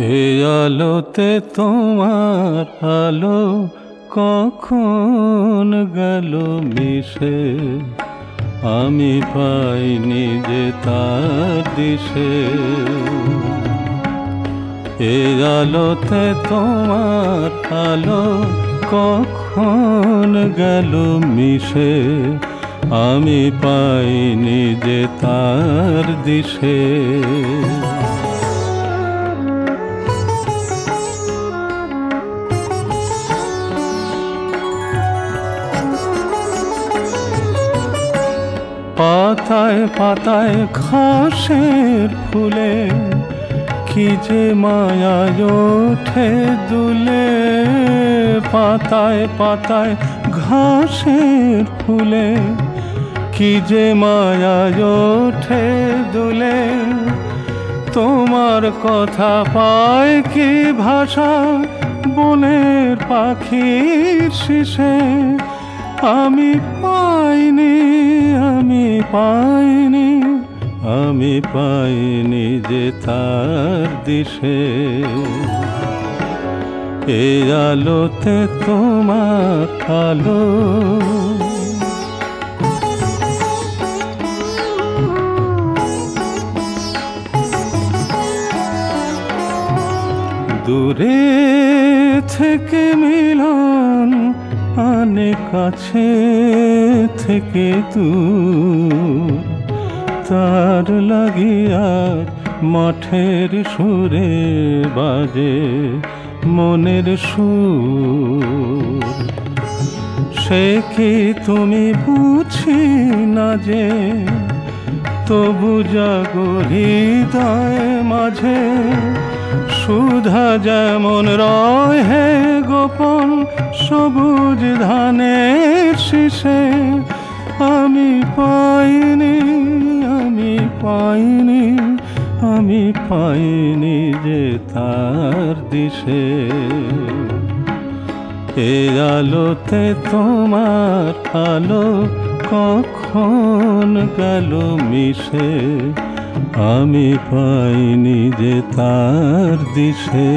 এ আলোতে তোমার আলো কখন গেল মিশে? আমি পাইনি যে তার দিশে। এ আলোতে তোমার আলো কখন গেল মিশে? আমি পাইনি যে তার দিশে। পাতায় পাতায় ঘাসের ফুলে কি যে মায়ায় ওঠে দুলে। পাতায় পাতায় ঘাসের ফুলে কি যে মায়ায় ওঠে দুলে। তোমার কথা পায় কি ভাষা বনের পাখির শিশে আমি পাইনি পাইনি আমি পাইনি যে তার দিশে। এ আলোতে তোমার আলো। দূরে থেকে মিলন আনে কাছে থেকে তু তার লাগিয়া মাঠের সুরে বাজে মনের সুর। সে কি তুমি বুঝি না যে তবু জাগো হৃদয় মাঝে? সুধা যেমন রয় হে গোপন সবুজ ধানের শীষে, আমি পাইনি আমি পাইনি আমি পাইনি যে তার দিশে। এ আলোতে তোমার আলো কখন গেল মিশে, আমি পাইনি যে তার দিশে।